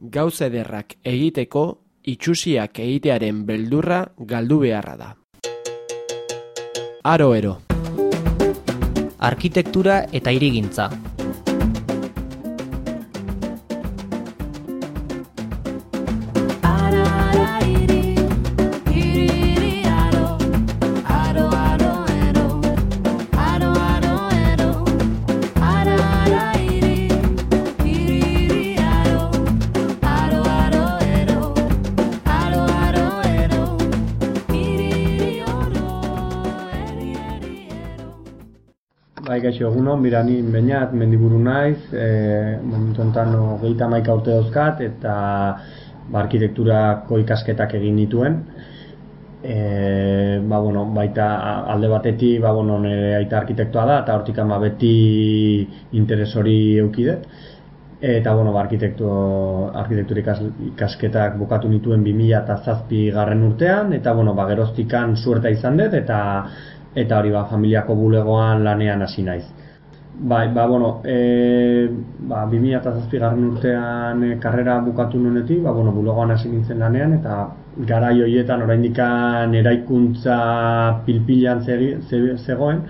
Gauza ederrak egiteko itsusiak egitearen beldurra galdu beharra da. Aro ero. Arkitektura eta hirigintza. Bai, gaixo, egunon, bera ni bainat mendiburu naiz, e, momentu enten hogeita maika urte dauzkat, eta ba, arkitekturako ikasketak egin nituen. E, ba, bueno, baita alde batetik, ba, bueno, nire aita arkitektoa da, eta hortik ama beti interes hori eukidet. Eta, bueno, ba, arkitektu, arkitektur ikas, ikasketak bukatu nituen 2007 garren urtean, eta, bueno, ba, geroztikan suerta izan dut, eta eta hori ba, familiako bulegoan lanean hasi naiz. Bai, ba, bueno, e, ba, 2007 garren urtean e, karrera bukatu nunetik, ba, bueno, bulegoan hasi nintzen lanean, eta garai horietan oraindikan eraikuntza pilpilan zegoen,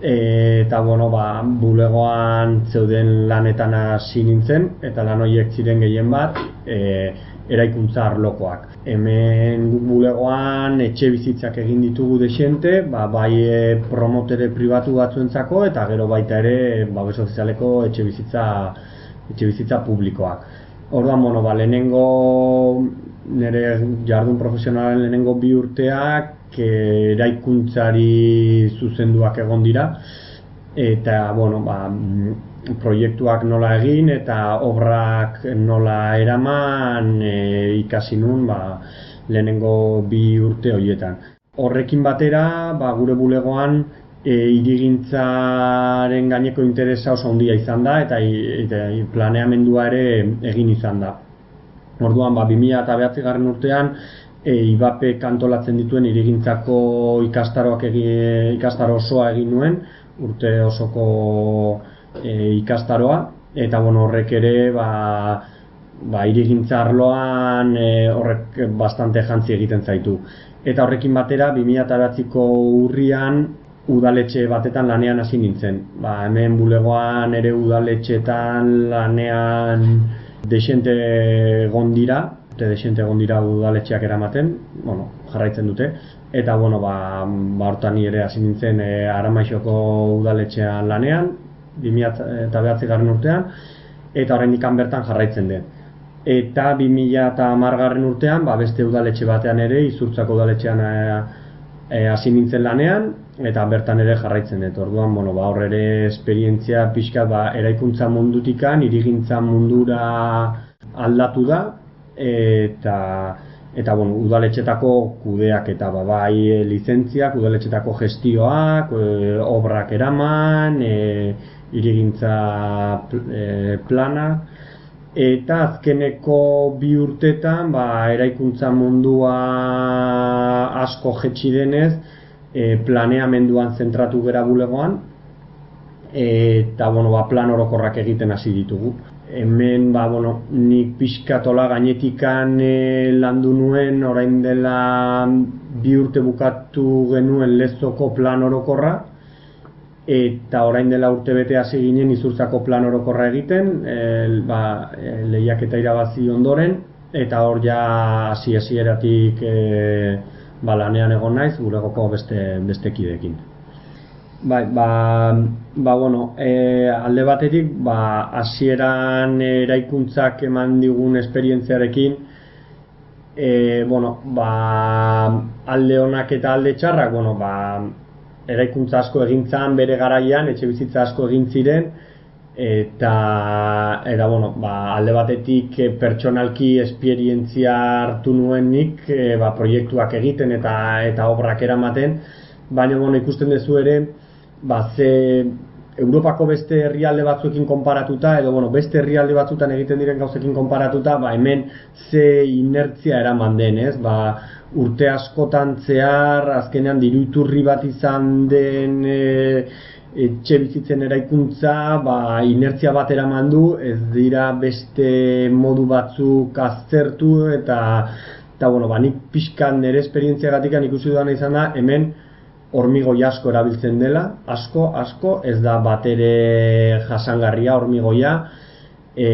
e, eta bueno, ba, bulegoan zeuden lanetan hasi nintzen, eta lan horiek ziren gehien bat, e, eraikuntza arlokoak. Hemen bulegoan etxe bizitzak egin ditugu desente, ba, bai e, promotere pribatu batzuentzako eta gero baita ere babes ofizialeko etxe bizitza etxe bizitza publikoak. Orduan, bueno, ba, lehenengo nire jardun profesionalen lehenengo bi urteak eraikuntzari zuzenduak egon dira eta bueno, ba, proiektuak nola egin eta obrak nola eraman e, ikasi nun ba, lehenengo bi urte horietan. Horrekin batera, ba, gure bulegoan e, irigintzaren gaineko interesa oso handia izan da eta, eta planeamendua ere egin izan da. Orduan, ba, 2000 eta behatzi garren urtean, e, IBAPE kantolatzen dituen irigintzako ikastaroak egin, ikastaro osoa egin nuen, urte osoko e, ikastaroa eta bueno, horrek ere ba, ba, irigintza arloan e, horrek bastante jantzi egiten zaitu. Eta horrekin batera 2008ko urrian udaletxe batetan lanean hasi nintzen. Ba, hemen bulegoan ere udaletxetan lanean desente gondira, eta desente gondira udaletxeak eramaten, bueno, jarraitzen dute. Eta bueno, ba, ba hortan ere hasi nintzen e, Aramaixoko udaletxean lanean, 2009 garren urtean, eta horrein bertan jarraitzen den. Eta 2010 garren urtean, ba, beste udaletxe batean ere, izurtzako udaletxean e, e, hasi nintzen lanean, eta bertan ere jarraitzen dut. Orduan, bueno, ba, hor ere esperientzia pixka ba, eraikuntza mundutikan, irigintza mundura aldatu da, eta eta bueno, udaletxetako kudeak eta ba, bai lizentziak, udaletxetako gestioak, e, obrak eraman, e, irigintza e, plana. Eta azkeneko bi urtetan ba, eraikuntza mundua asko jetxi denez e, planeamenduan zentratu gera bulegoan. Eta bueno, ba, plan orokorrak egiten hasi ditugu hemen ba, bueno, nik pixkatola gainetikan e, landu nuen orain dela bi urte bukatu genuen lezoko plan orokorra eta orain dela urte bete hasi ginen izurtzako plan orokorra egiten, e, ba, e, lehiak eta irabazi ondoren, eta hor ja hasi hasieratik e, ba, lanean egon naiz, guregoko beste, beste kidekin. Bai, ba, ba, bueno, e, alde batetik, ba, hasieran eraikuntzak eman digun esperientziarekin, e, bueno, ba, alde honak eta alde txarrak, bueno, ba, eraikuntza asko egintzan bere garaian, etxe bizitza asko egin ziren, eta, eta bueno, ba, alde batetik e, pertsonalki esperientzia hartu nuen nik, e, ba, proiektuak egiten eta eta obrak eramaten, baina bueno, ikusten duzu ere, ba, ze Europako beste herrialde batzuekin konparatuta edo bueno, beste herrialde batzuetan egiten diren gauzekin konparatuta, ba, hemen ze inertzia eraman den, ez? Ba, urte askotan zehar azkenean diru iturri bat izan den e, etxe bizitzen eraikuntza ba, inertzia bat eraman du, ez dira beste modu batzuk aztertu eta eta bueno, ba, nik pixkan nire esperientzia gatikan ikusi duan izan da, hemen hormigoi asko erabiltzen dela, asko, asko, ez da bat ere jasangarria hormigoia, e,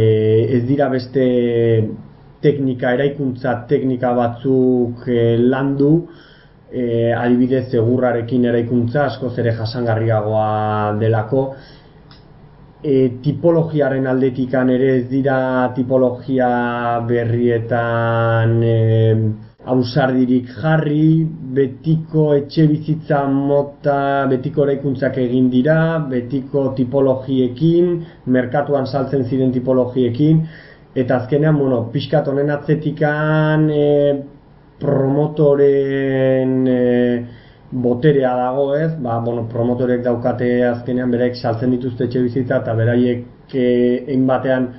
ez dira beste teknika, eraikuntza teknika batzuk e, landu, e, adibidez egurrarekin eraikuntza asko zere jasangarriagoa delako. E, tipologiaren aldetikan ere ez dira tipologia berrietan e, ausardirik jarri, betiko etxe bizitza mota, betiko eraikuntzak egin dira, betiko tipologiekin, merkatuan saltzen ziren tipologiekin, eta azkenean, bueno, pixkat honen atzetikan e, promotoren e, boterea dago ez, ba, bueno, promotorek daukate azkenean beraik saltzen dituzte etxe bizitza eta beraiek egin batean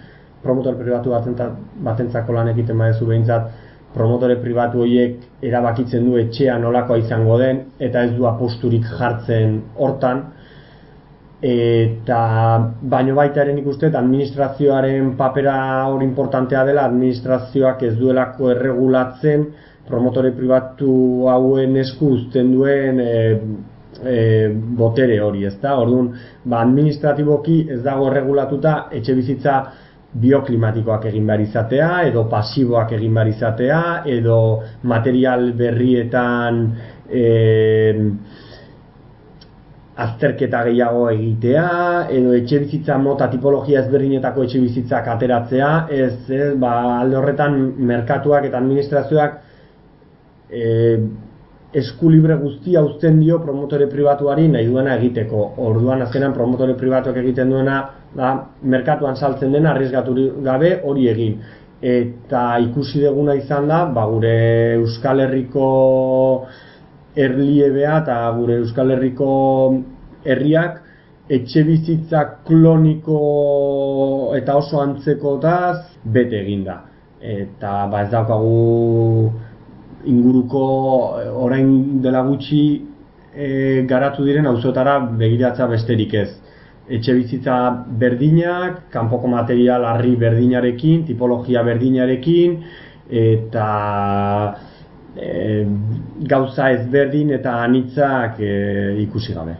promotor pribatu batentzako lan egiten badezu behintzat promotore pribatu horiek erabakitzen du etxea nolakoa izango den eta ez du aposturik jartzen hortan eta baino baita eren ikustet administrazioaren papera hori importantea dela administrazioak ez duelako erregulatzen promotore pribatu hauen esku uzten duen e, e, botere hori, ezta? Orduan, ba administratiboki ez dago erregulatuta etxe bizitza bioklimatikoak egin behar izatea, edo pasiboak egin behar izatea, edo material berrietan e, azterketa gehiago egitea, edo etxe bizitza mota tipologia ezberdinetako etxe bizitzak ateratzea, ez, ez ba, alde horretan merkatuak eta administrazioak e, esku libre guztia uzten dio promotore pribatuari nahi duena egiteko. Orduan azkenan promotore pribatuak egiten duena da merkatuan saltzen dena arriesgatu gabe hori egin. Eta ikusi deguna izan da, ba, gure Euskal Herriko erliebea eta gure Euskal Herriko herriak etxe bizitza kloniko eta oso antzeko bete eginda. Eta ba ez daukagu inguruko eh, orain dela gutxi e, garatu diren auzotara begiratza besterik ez. Etxe bizitza berdinak, kanpoko material harri berdinarekin, tipologia berdinarekin, eta e, gauza ezberdin eta anitzak e, ikusi gabe.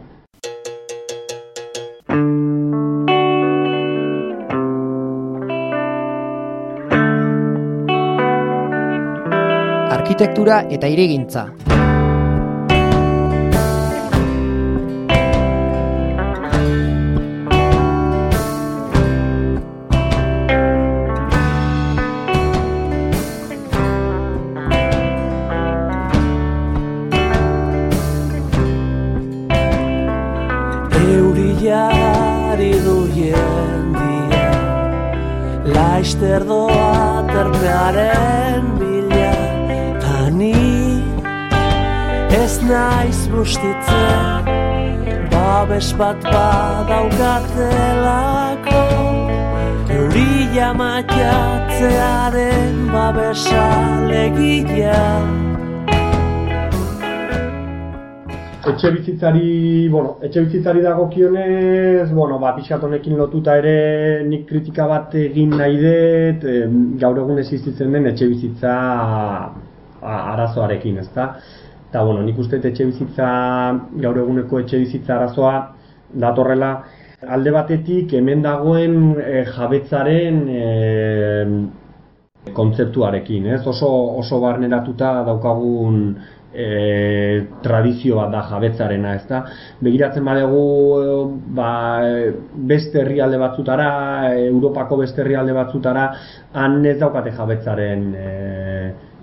arkitektura eta iregintza. Naiz bustitzen Babes bat badaukatelako Eurila matiatzearen babesa legila Etxe bizitzari, bueno, etxe bizitzari dago kionez, bueno, ba, honekin lotuta ere nik kritika bat egin nahi dut, gaur egun existitzen den etxe bizitza arazoarekin, ezta? Eta, bueno, nik uste etxe bizitza, gaur eguneko etxe bizitza arazoa, datorrela, alde batetik hemen dagoen e, jabetzaren e, kontzeptuarekin, ez? Oso, oso barneratuta daukagun e, tradizio bat da jabetzarena, ez da? Begiratzen badegu ba, beste herrialde batzutara, Europako beste herrialde batzutara, han ez daukate jabetzaren e,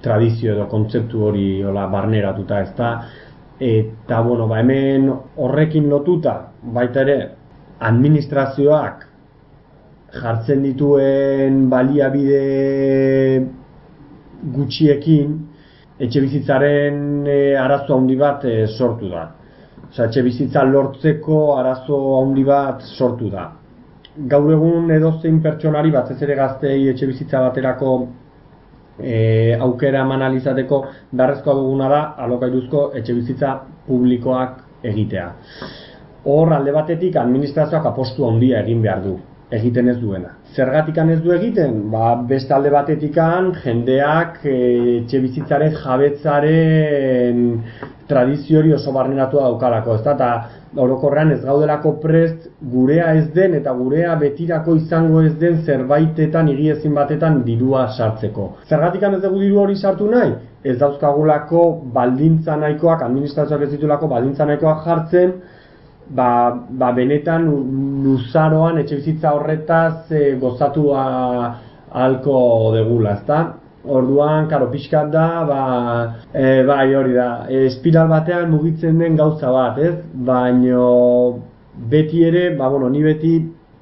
tradizio edo kontzeptu hori hola barneratuta ez da eta bueno, ba, hemen horrekin lotuta baita ere administrazioak jartzen dituen baliabide gutxiekin etxe bizitzaren e, arazo handi bat e, sortu da. Osea, etxe bizitza lortzeko arazo handi bat sortu da. Gaur egun edozein pertsonari bat ez ere gaztei etxe bizitza baterako e, aukera eman alizateko darrezkoa duguna da alokairuzko etxe bizitza publikoak egitea. hor alde batetik administrazioak apostu handia egin behar du, egiten ez duena. Zergatikan ez du egiten, ba, beste alde batetikan jendeak e, etxe bizitzaren jabetzaren tradizio hori oso barneratua daukalako, ezta? Eta orokorrean ez gaudelako prest gurea ez den eta gurea betirako izango ez den zerbaitetan higiezin batetan dirua sartzeko. Zergatikan ez dugu diru hori sartu nahi? Ez dauzkagulako baldintza nahikoak, administrazioak ez ditulako baldintza nahikoak jartzen, ba, ba benetan luzaroan etxe bizitza horretaz e, gozatu halko degula, ezta? Orduan, karo, pixkat da, ba, e, bai hori da, espiral batean mugitzen den gauza bat, ez? Baino beti ere, ba, bueno, ni beti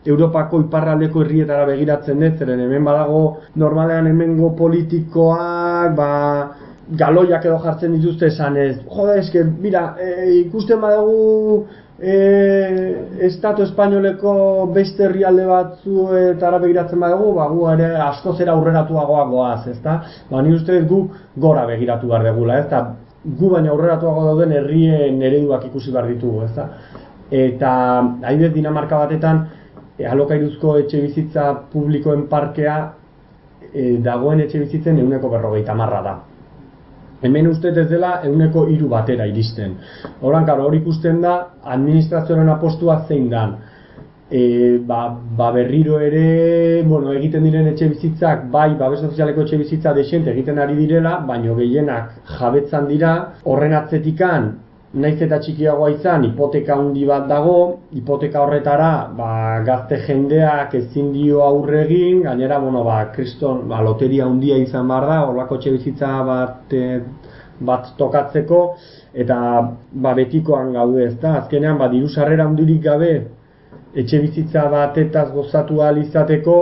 Europako iparraldeko herrietara begiratzen dut, zeren hemen badago normalean hemengo politikoak, ba, galoiak edo jartzen dituzte esan ez. Jode, eske, mira, e, ikusten badago e, Estatu Espainoleko beste herrialde batzu eta begiratzen badugu, ba, gu ere asko zera aurreratuagoa goaz, ezta? Ba, ni uste gu gora begiratu behar degula, ezta? Gu baina aurreratuago dauden herrien ereduak ikusi behar ditugu, ezta? Eta, haidez Dinamarka batetan, e, alokairuzko etxe bizitza publikoen parkea e, dagoen etxe bizitzen euneko berrogeita marra da hemen uste ez dela euneko hiru batera iristen. Horan, karo, hori ikusten da, administrazioaren apostua zein dan. E, ba, ba berriro ere, bueno, egiten diren etxe bizitzak, bai, babes sozialeko etxe bizitza desente egiten ari direla, baino gehienak jabetzan dira, horren atzetikan, naiz eta txikiagoa izan hipoteka handi bat dago, hipoteka horretara ba, gazte jendeak ezin dio aurre egin, gainera bueno, ba, kriston ba, loteria handia izan behar da, horlako etxe bizitza bat, e, bat tokatzeko, eta ba, betikoan gaude ez da, azkenean ba, diru sarrera handirik gabe etxe bizitza batetaz gozatu ahal izateko,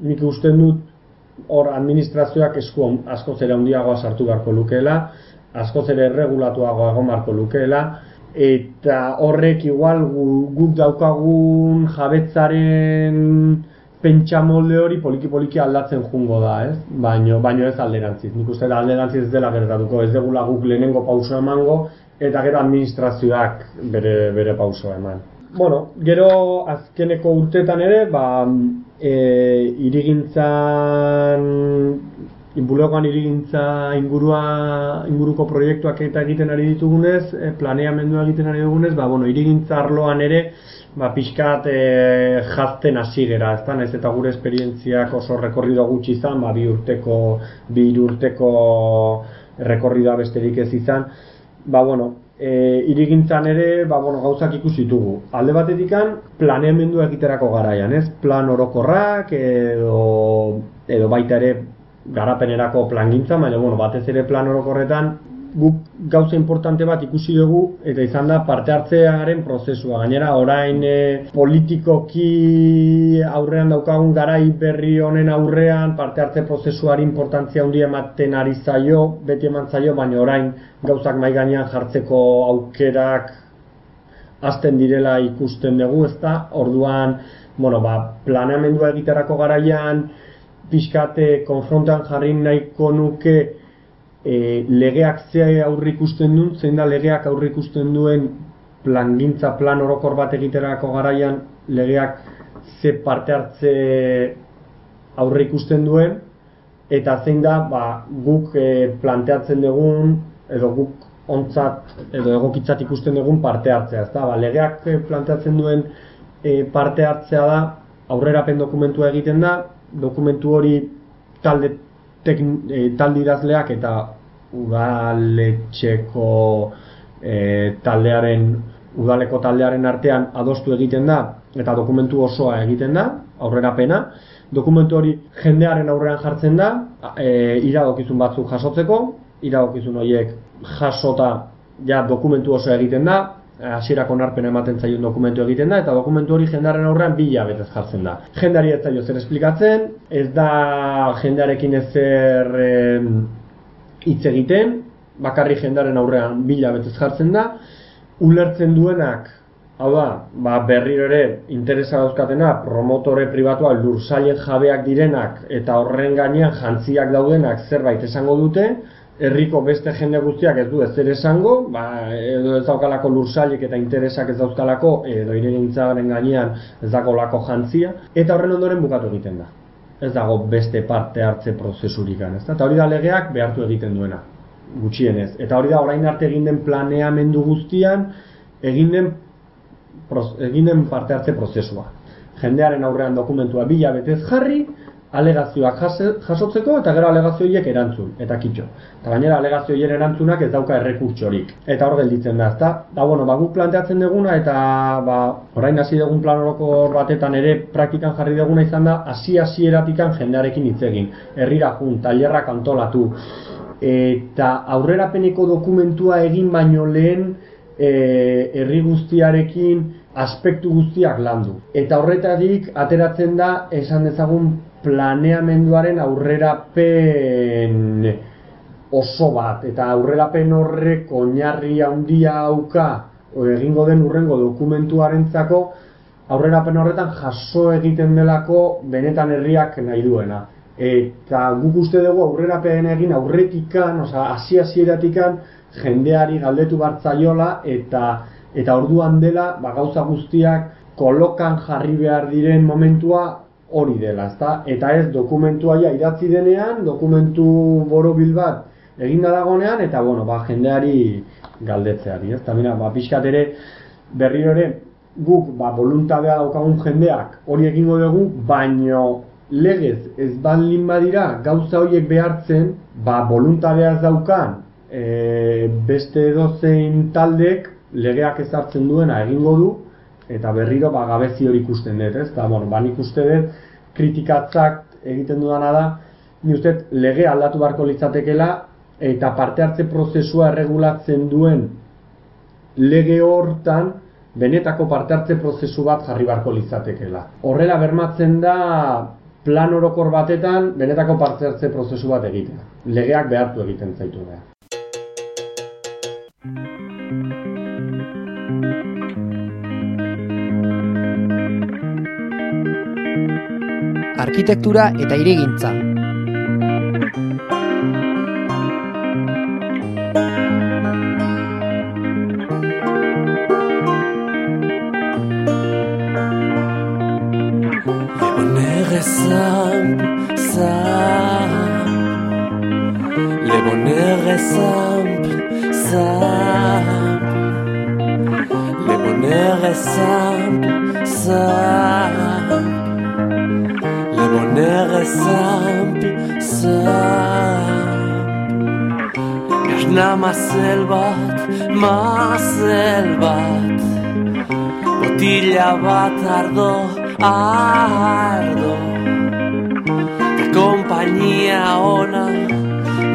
nik usten dut hor administrazioak esku asko zera handiagoa sartu beharko lukeela, askoz ere erregulatuago egon marko lukeela, eta horrek igual guk daukagun jabetzaren pentsa molde hori poliki poliki aldatzen jungo da, ez? Baino, baino ez alderantziz. Nik uste da alderantziz ez dela gertatuko, ez degula guk lehenengo pauso emango, eta gero administrazioak bere, bere pauso eman. Bueno, gero azkeneko urtetan ere, ba, e, irigintzan Inbulegoan irigintza ingurua, inguruko proiektuak eta egiten ari ditugunez, e, planeamendua egiten ari dugunez, ba, bueno, irigintza arloan ere, ba, pixkat e, jazten hasi gera, ez da, eta gure esperientziak oso rekorrido gutxi izan, ba, bi urteko, bi urteko rekorridoa besterik ez izan, ba, bueno, e, irigintzan ere, ba, bueno, gauzak ikusi ditugu. Alde batetikan, planeamendua egiterako garaian, ez? Plan orokorrak, edo, edo baita ere, garapenerako plangintza, baina bueno, batez ere plan orokorretan guk gauza importante bat ikusi dugu eta izan da parte hartzearen prozesua. Gainera orain e, politikoki aurrean daukagun garai berri honen aurrean parte hartze prozesuari importantzia handia ematen ari zaio, beti eman zaio, baina orain gauzak mai gainean jartzeko aukerak hasten direla ikusten dugu, ezta? Orduan, bueno, ba, planeamendua egiterako garaian pixkate konfrontan jarri nahiko nuke e, legeak ze aurri ikusten duen, zein da legeak aurri ikusten duen plangintza plan orokor bat egiterako garaian legeak ze parte hartze aurri ikusten duen eta zein da ba, guk e, planteatzen dugun edo guk ontzat edo egokitzat ikusten dugun parte hartzea. Ezta? Ba, legeak planteatzen duen e, parte hartzea da aurrerapen dokumentua egiten da, dokumentu hori talde tek, e, talde idazleak eta udaletxeko e, taldearen udaleko taldearen artean adostu egiten da eta dokumentu osoa egiten da aurrerapena. Dokumentu hori jendearen aurrean jartzen da e, iradokizun batzuk jasotzeko iradokizun horiek jasota ja dokumentu osoa egiten da hasierako onarpena ematen zaion dokumentu egiten da eta dokumentu hori jendaren aurrean bi betez jartzen da. Jendari ez zaio zer esplikatzen, ez da jendarekin ezer hitz egiten, bakarri jendaren aurrean bi betez jartzen da. Ulertzen duenak, hau da, ba, berriro ere interesa dauzkatena, promotore pribatua lursailen jabeak direnak eta horren gainean jantziak daudenak zerbait esango dute, herriko beste jende guztiak ez du ez ere esango, ba, edo ez daukalako lursailik eta interesak ez dauzkalako, edo iregintzaren gainean ez dagoelako jantzia, eta horren ondoren bukatu egiten da. Ez dago beste parte hartze prozesurik ez da? Eta hori da legeak behartu egiten duena, gutxienez. Eta hori da orain arte egin den planeamendu guztian, egin den, egin den parte hartze prozesua. Jendearen aurrean dokumentua bila betez jarri, alegazioak jasotzeko eta gero alegazio horiek erantzun eta kitxo. Eta gainera alegazio horien erantzunak ez dauka errekurtsorik. Eta hor gelditzen da, ezta? Da bueno, ba guk planteatzen deguna eta ba orain hasi dugun plan orokor batetan ere praktikan jarri duguna izan da hasi hasieratikan jendearekin hitz egin. Herrira jun, tailerrak antolatu eta aurrerapeneko dokumentua egin baino lehen e, herri guztiarekin aspektu guztiak landu. Eta horretatik ateratzen da esan dezagun planeamenduaren aurrerapen oso bat eta aurrerapen horrek oinarri handia auka egingo den urrengo dokumentuarentzako aurrerapen horretan jaso egiten delako benetan herriak nahi duena. Eta guk uste dugu aurrerapen egin aurretikan, osea hasi hasieratikan jendeari galdetu bartzaiola eta eta orduan dela ba, gauza guztiak kolokan jarri behar diren momentua hori dela, ezta? Eta ez dokumentua ja idatzi denean, dokumentu borobil bat eginda dagonean eta bueno, ba jendeari galdetzeari, ezta? Mira, ba pixkat ere berriro ere guk ba voluntadea daukagun jendeak hori egingo dugu, baino legez ez balin badira gauza horiek behartzen, ba voluntadea ez daukan e, beste edozein taldek legeak ezartzen duena egingo du, eta berriro ba, gabezi hori ikusten dut, ez? Eta, bueno, ba, nik uste dut, kritikatzak egiten dudana da, ni uste lege aldatu beharko litzatekela, eta parte hartze prozesua erregulatzen duen lege hortan, benetako parte hartze prozesu bat jarri beharko litzatekela. Horrela bermatzen da, plan orokor batetan, benetako parte hartze prozesu bat egitea. Legeak behartu egiten zaitu da. Arkitektura eta irigintza. Lebonere Lebonere zamp, zamp Lebonere zamp, zamp sample, sample Kažna maselbat, maselbat Botila bat ardo, ardo. Ta kompainia ona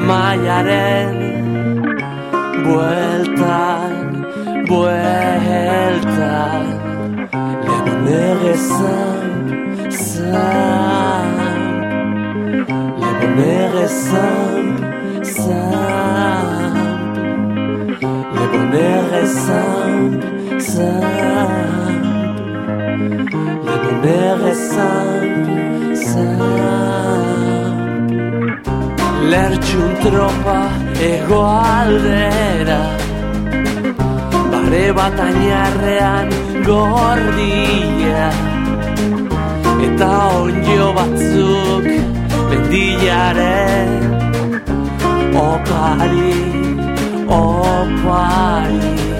maiaren Bueltan, bueltan Legon egezan, zan Bonheur simple, simple. Le bonheur est simple, simple. Le bonheur est simple, simple. Lertxun tropa egoaldera Bare bat ainarrean gordia. Eta onjo batzuk mendilaren opari, opari.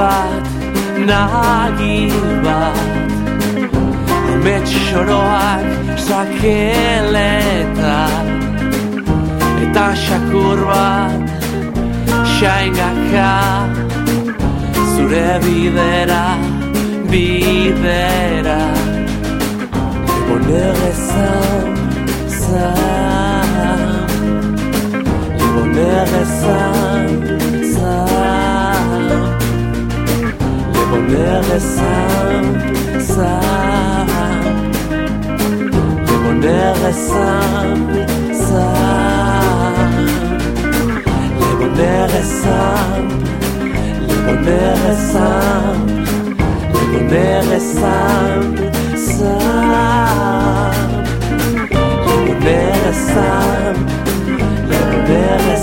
Bat, nagi bat. Amets xoroak sakeleta Eta xakur bat, xaingaka. Zure bidera, bidera. Lebonere zan, zan. Lebonere zan, zan bonheur est simple, simple. Le bonheur est simple, simple. Le bonheur est simple, le bonheur est